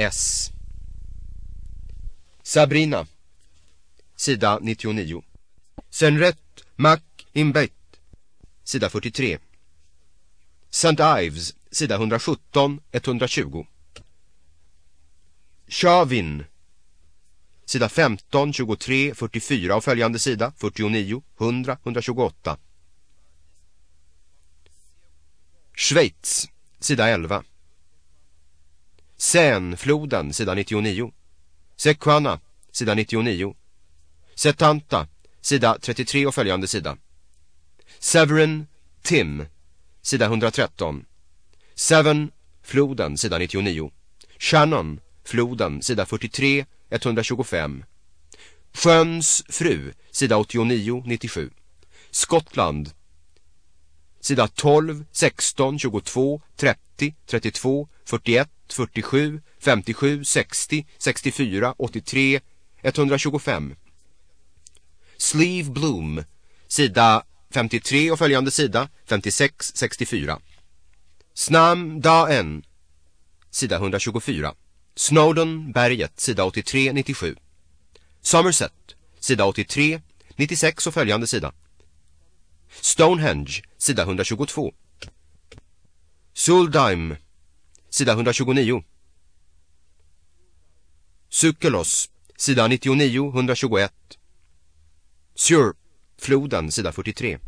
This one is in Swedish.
S. Sabrina. Sida 99. Senret Mac Imbet. Sida 43. St. Ives. Sida 117, 120. Chavin. Sida 15, 23, 44 och följande sida 49, 100, 128. Schweiz, sida 11. Sänfloden, sida 99. Sequana, sida 99. Setanta, sida 33 och följande sida. Severin, Tim, sida 113. Seven, floden, sida 99. Shannon, floden, sida 43, 125. Sjöns fru, sida 89, 97. Skottland, sida 12, 16, 22, 30, 32, 41, 47, 57, 60, 64, 83, 125. Sleeve Bloom, sida 53 och följande sida, 56, 64. Snam Daen, sida 124. Snowden, berget, sida 83, 97. Somerset, sida 83, 96 och följande sida. Stonehenge, sida 122. Suldheim, sida 129. Sukelos, sida 99, 121. Sur, floden, sida 43.